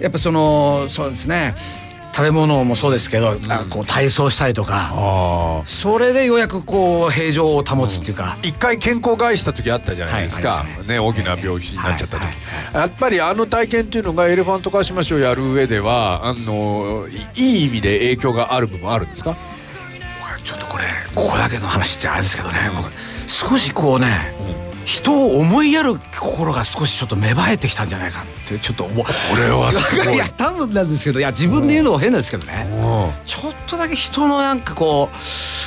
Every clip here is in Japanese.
やっぱそのそうですね。食べ物もそうですけど、あこう体操したりとか。あそれでようやくこう平常を保つっていうか、一回健康害した時あったじゃないですか、はいありましたね。大きな病気になっちゃった時、はいやっぱりあの体験っていうのがエレファントカシマシをやる上ではあのいいい意味で影響がある部分あるんですか？ちょっとこれここだけの話ってあれですけどね、僕少しこうね、人を思いやる心が少しちょっと芽生えてきたんじゃないかってちょっと思う。これはすごい。いや多分なんですけどいや自分で言うのも変なんですけどね、うちょっとだけ人のなんかこう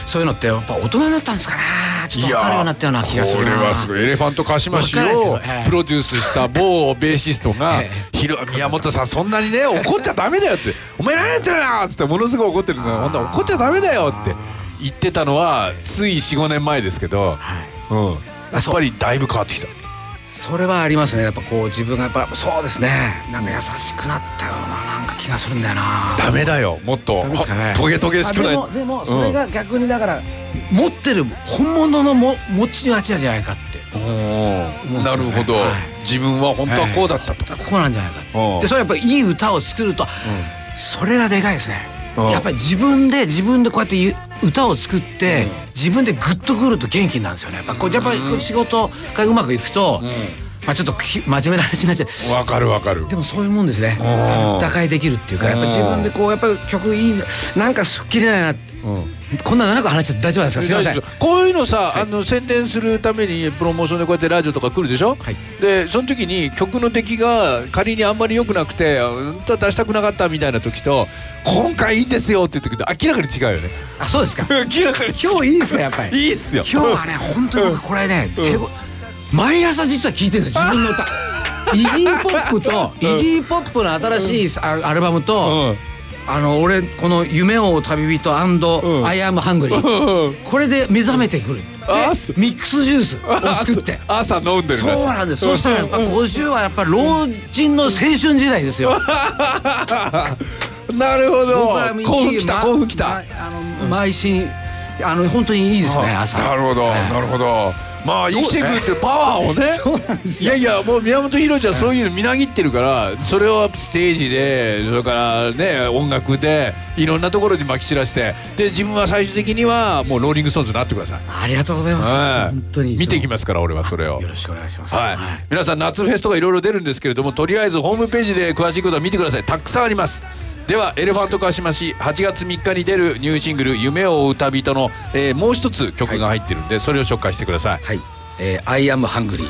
そういうのってやっぱ大人になったんですかな。ちょっと分かるようになったような気がするな。これはすごい。エレファントカシマシをプロデュースした某ベーシストがえ「ひろ宮本さんそんなにね怒っちゃダメだよ」って「お前何やってるな!」っつってものすごい怒ってるんだよほんなら怒っちゃダメだよって言ってたのはつい45年前ですけど、うん、やっぱりだいぶ変わってきた。それはありますね。やっぱこう自分がやっぱそうですね。なんか優しくなったようななんか気がするんだよな。ダメだよ。もっと。ダメですかね。トゲトゲしくない。あでもでもそれが逆にだから、持ってる本物のも持ち味じゃないかって。うんなるほど、はい。自分は本当はこうだったと、ここなんじゃないかう。んでそれやっぱりいい歌を作ると、それがでかいですね。う。んやっぱり自分で自分でこうやってゆ歌を作って、自分でグッとくると元気になるんですよね。やっぱこうやっぱ仕事がうまくいくと、まあちょっとき真面目な話になっちゃう。わかるわかる。でもそういうもんですね。うん。打開できるっていうかやっぱ自分でこうやっぱり曲いいななんかすっきりないなこんな長く話しちゃって大丈夫なんですか？すいません。こういうのさ、あの宣伝するためにプロモーションでこうやってラジオとか来るでしょ、はい。でその時に曲の出来が仮にあんまり良くなくて出したくなかったみたいな時と今回いいんですよって言ってくると明らかに違うよね。あそうですか。明らかに今日いいですかやっぱり。いいっすよ。今日はね本当に僕これね、手ご毎朝実は聴いてる自分の歌。イギーポップとイギーポップの新しいあアルバムと、うん。あの俺この「夢を旅人ん。アイアムハングリーうん。これで目覚めてくる。ミックスジュース。を作って。朝飲んでるそうなんです。そうしたらやっぱ50はやっぱ老人の青春時代ですよ。なるほど。興奮きたま興奮きた。まあの邁進あの本当にいいですね朝。なるほど、はい。なるほどまあ生きていくってパワーをね。そうなんですいよやいやもう宮本浩次はそういうのみなぎってるからそれをステージでそれからね音楽でいろんなところにまき散らしてで自分は最終的にはもうローリング・ストーンズになってください。ありがとうございます。はい。本当に。見てきますから俺はそれを。よ。ろしくお願いします。はい、皆さん夏フェスとかいろいろ出るんですけれどもとりあえずホームページで詳しいことは見てください。たくさんありますではエレファントカシマシ8月3日に出るニューシングル「夢を追う旅人の」えーもう一つ曲が入ってるんでそれを紹介してください。はい。えー I am hungry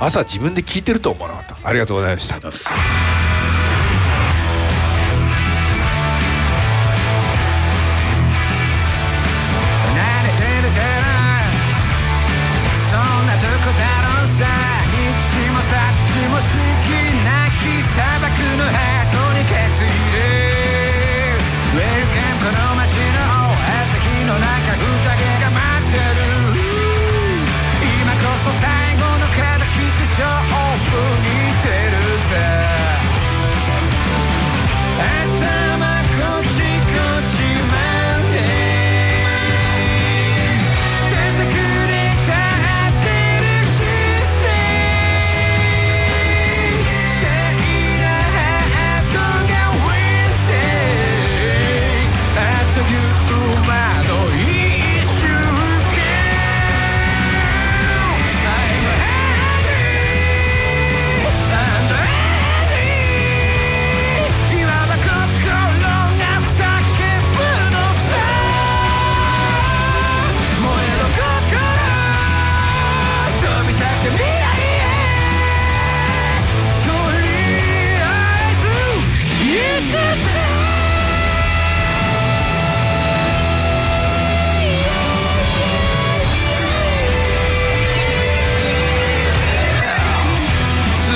朝自分で聞いてると思わなかった。ありがとうございました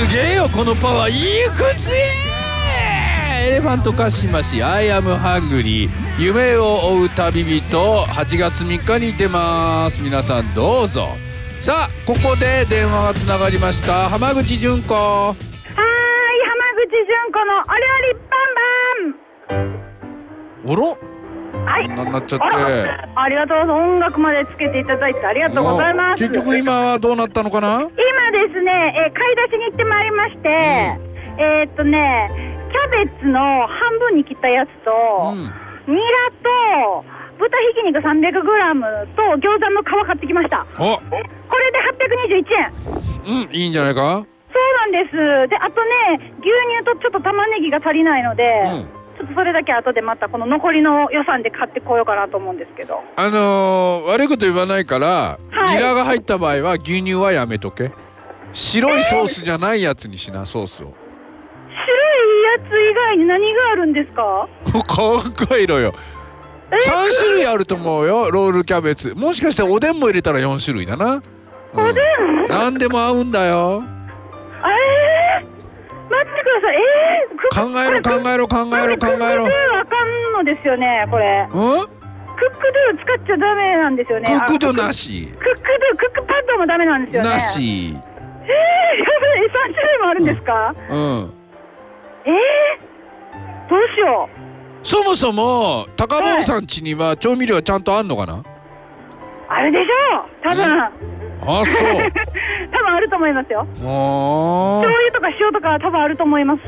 げえよこのパワー。いくぜエレファントカシマシ I am hungry 夢を追う旅人8月3日に出ます。皆さんどうぞ。さあここで電話がつながりました。浜口純子。はーい、浜口純子のお料理バンバン。おろ？はい。なになっちゃって。あらありがとうございます。音楽までつけていただいてありがとうございます。結局今はどうなったのかな？今ですね、えー買い出しに行ってまいりまして、えーっとねキャベツの半分に切ったやつと、うん。ニラと豚ひき肉 300g と餃子の皮買ってきました。お。これで821円。うんいいんじゃないか？そうなんです。であとね牛乳とちょっと玉ねぎが足りないので、うんちょっとそれだけ後でまたこの残りの予算で買ってこようかなと思うんですけど。あのー、悪いこと言わないから、はい。ニラが入った場合は牛乳はやめとけ。白いソースじゃないやつにしなソースを。白いやつ以外に何があるんですか？考えろよ。え？3種類あると思うよロールキャベツ。もしかしておでんも入れたら4種類だな、うん、おでん？何でも合うんだよ。えー、待ってくださいえー、く考えろ考えろ考えろ考えろクックドゥあかんのですよねこれ。うん？クックドゥ使っちゃダメなんですよね。クックドあのなし。クックドゥクックパッドもダメなんですよね。なし。えー、やばい3種類もあるんですか、うん。えー、どうしよう。そもそも高坊さん家には調味料はちゃんとあんのかな？あるでしょう多分あそう。多分あると思いますよ。あ醤油とか塩とかは多分あると思います。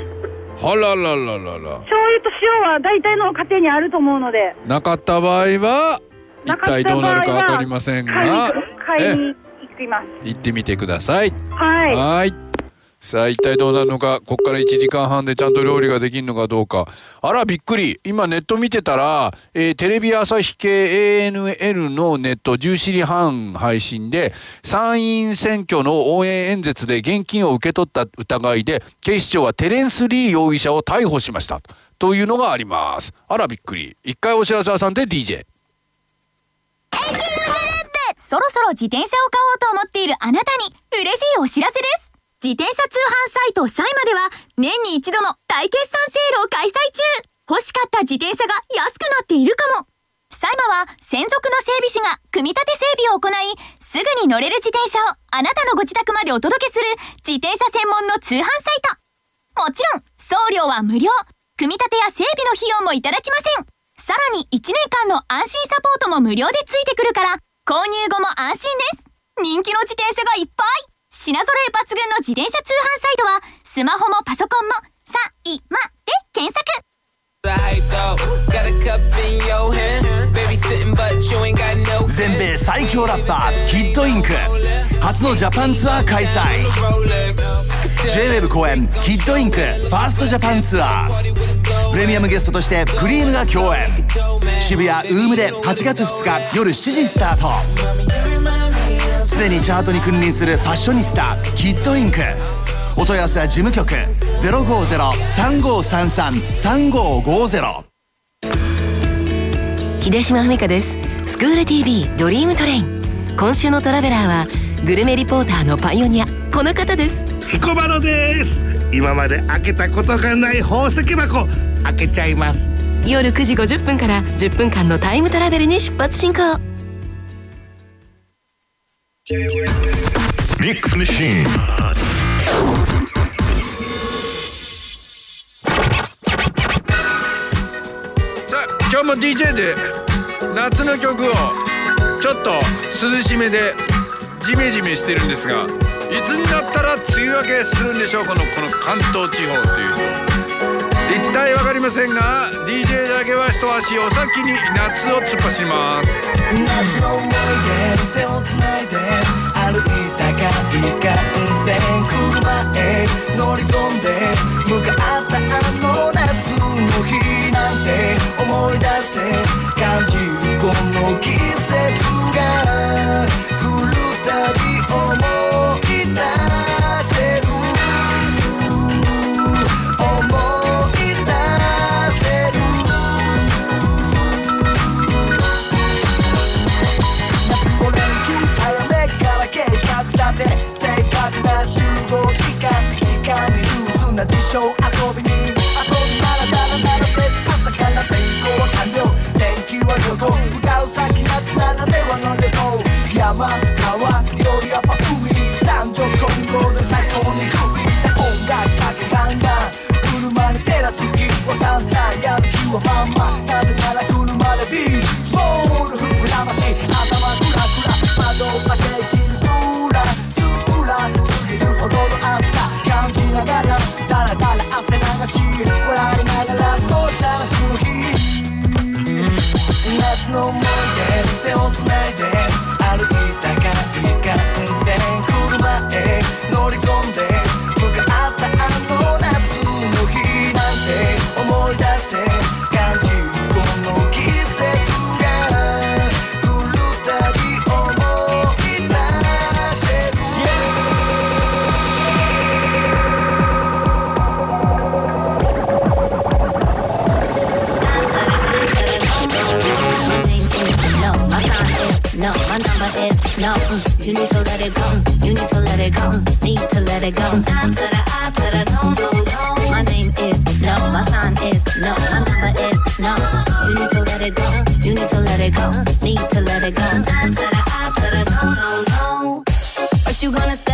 あららららら。醤油と塩は大体の家庭にあると思うので。なかった場合は一体どうなるか場合はわかりませんが。買いに行きます。行ってみてください。はい。はいさあ一体どうなるのか？ここから1時間半でちゃんと料理ができるのかどうか。あらびっくり。今ネット見てたら、えーテレビ朝日系 ANL のネット10時半配信で参院選挙の応援演説で現金を受け取った疑いで警視庁はテレンス・リー容疑者を逮捕しました。というのがあります。あらびっくり。一回お知らせ挟んで DJ そろそろ自転車を買おうと思っているあなたに嬉しいお知らせです。自転車通販サイトサイマでは年に一度の大決算セールを開催中。欲しかった自転車が安くなっているかも。サイマは専属の整備士が組み立て整備を行いすぐに乗れる自転車をあなたのご自宅までお届けする自転車専門の通販サイト。もちろん送料は無料。組み立てや整備の費用もいただきません。さらに1年間の安心サポートも無料でついてくるから購入後も安心です。人気の自転車がいっぱい。品揃え抜群の自転車通販サイトはスマホもパソコンも「さいま」で検索。全米最強ラッパーキッドインク。初のジャパンツアー開催。JWEB 公演キッドインクファーストジャパンツアー。プレミアムゲストとしてクリームが共演。渋谷ウームで8月2日夜7時スタート。すでにチャートに君臨するファッショニスタキッドインク。お問い合わせは事務局050-3533-3550秀島史香です。スクール TV ドリームトレイン。今週のトラベラーはグルメリポーターのパイオニア。この方です。彦摩呂です。今まで開けたことがない宝石箱開けちゃいます。夜9時50分から10分間のタイムトラベルに出発進行ミックスマシーンさあ今日も DJ で夏の曲をちょっと涼しめでジメジメしてるんですがいつになったら梅雨明けするんでしょう？このこの関東地方という人。一体わかりませんが DJ だけは一足お先に夏を突っ走ります。夏の to let it go. I to the I to the no, no, no. My name is no, my sign is no, my number is no. You need to let it go. You need to let it go. Need to let it go. I to the I to the no, no, no. What you gonna say?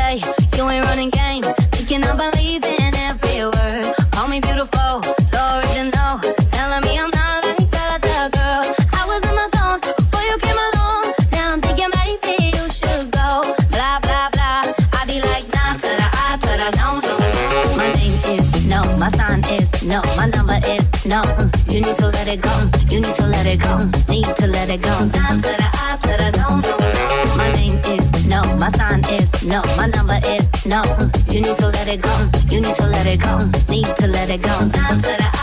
It go. You need to let it go. Need to let it go. Nah to the I to the no no. My name is no, my sign is no, my number is no. You need to let it go. You need to let it go. Need to let it go. I to the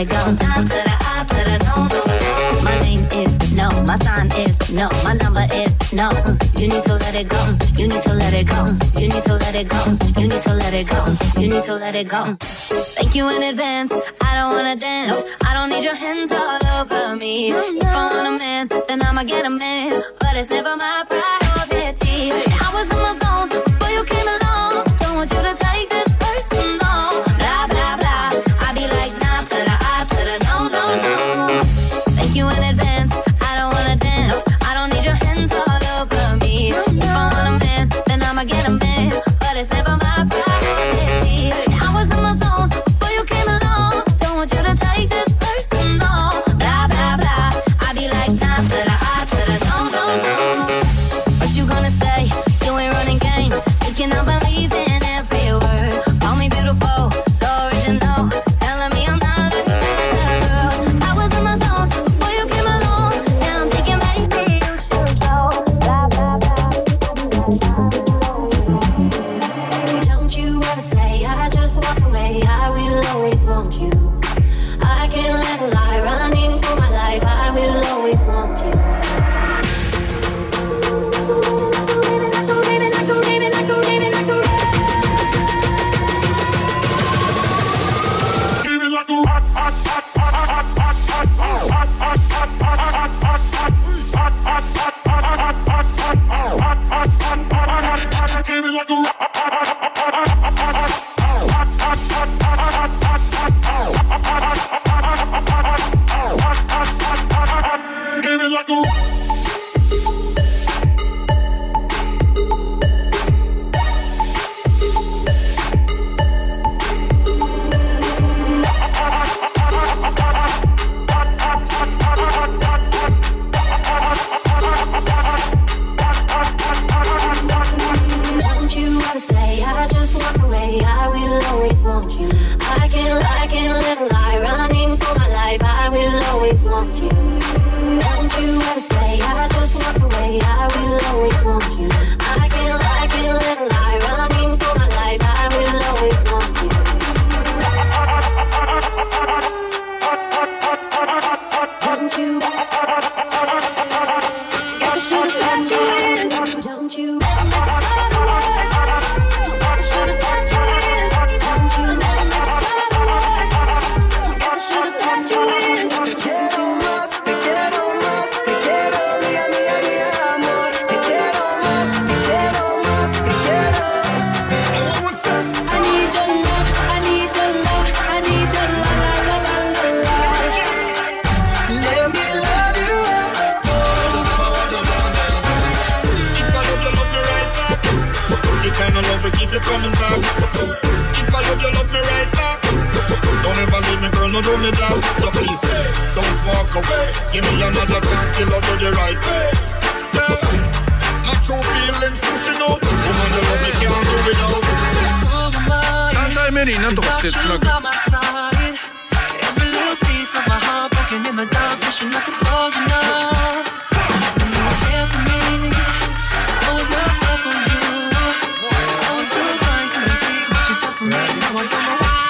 to go. Nah to the I to the no no no. My name is no, my sign is no, my number is no. You need to let it go. You need to let it go. You need to let it go. You need to let it go. You need to let it go. Thank you in advance. I don't wanna dance. I don't need your hands all over me. If I want a man, then I'ma get a man. But it's never my priority. satisfied. to me down. So please, don't walk away. Give me another 10 kilo to the right way. Yeah. My true feelings pushing out. Woman, you love me, can't do without. 3代目に何とかしてつなぐ。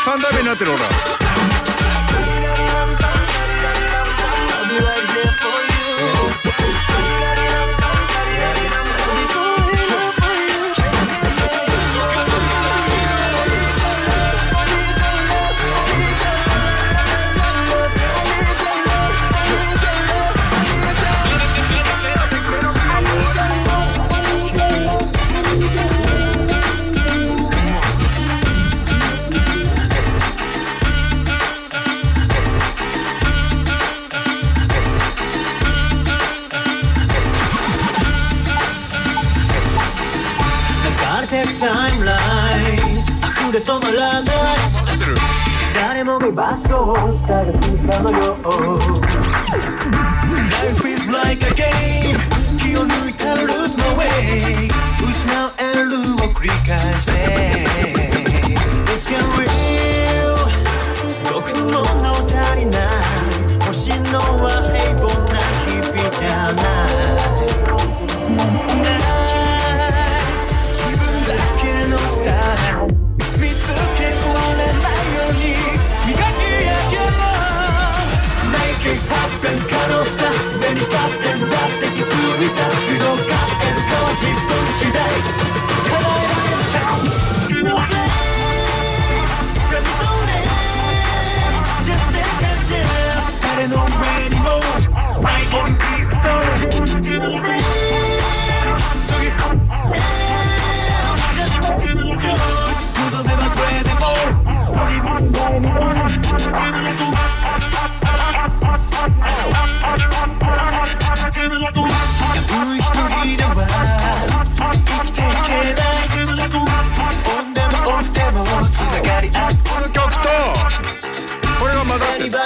3代目になってるほら。る可能さ常に立ってんだって気づいた。えるかは自分次第。Madonna.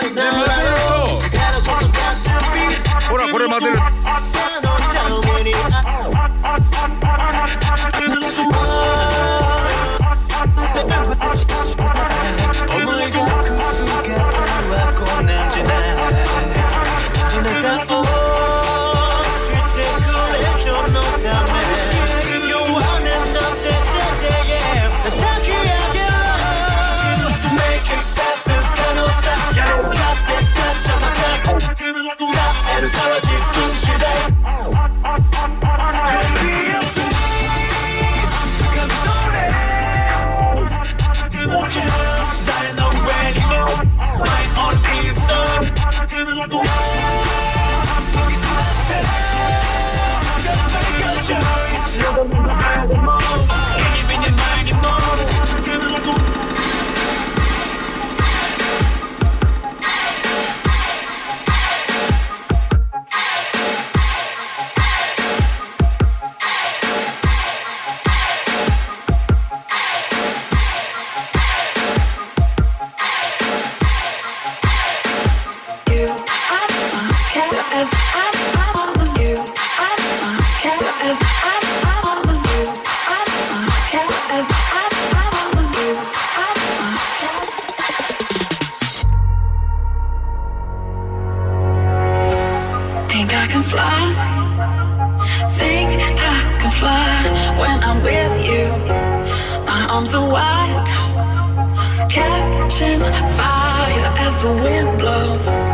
catching fire as the wind blows.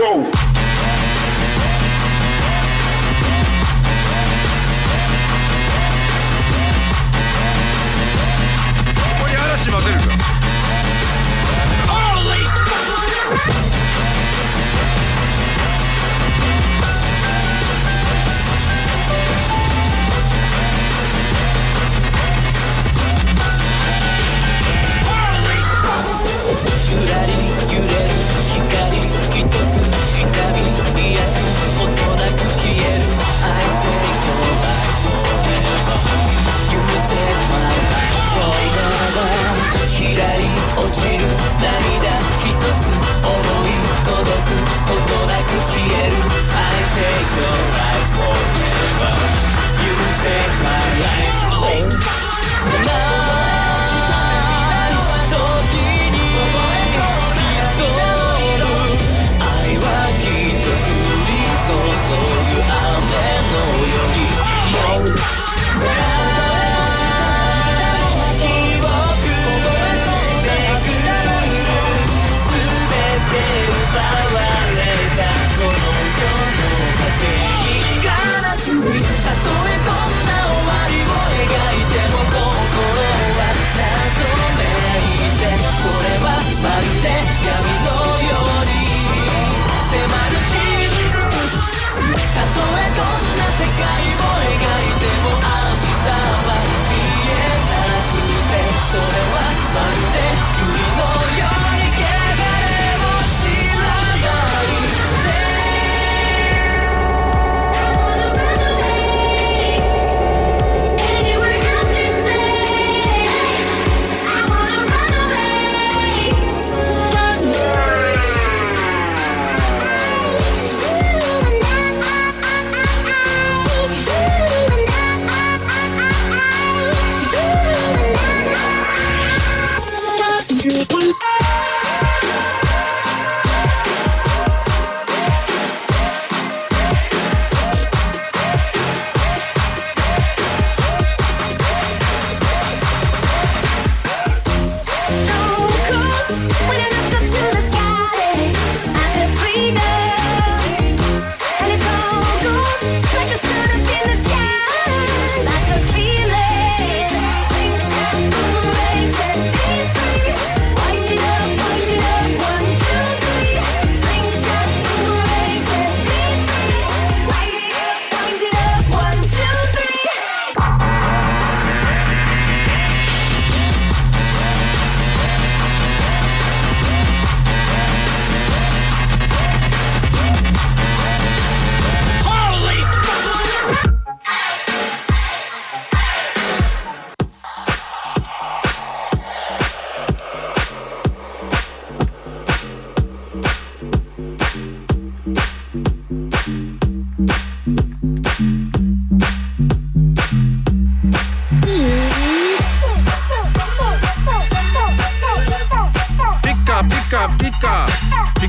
Go.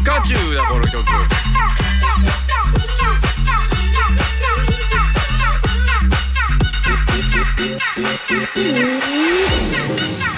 カチュウだこの曲「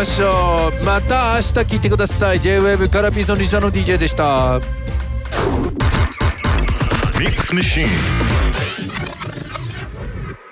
ましょう。また明日聞いてください。JWAVE カラピーソンリサの DJ でした。Mix Machine